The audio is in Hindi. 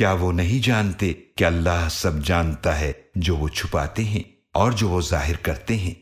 क्या वो नहीं जानते कि अल्लाह सब जानता है जो वो छुपाते हैं और जो वो ज़ाहिर करते हैं?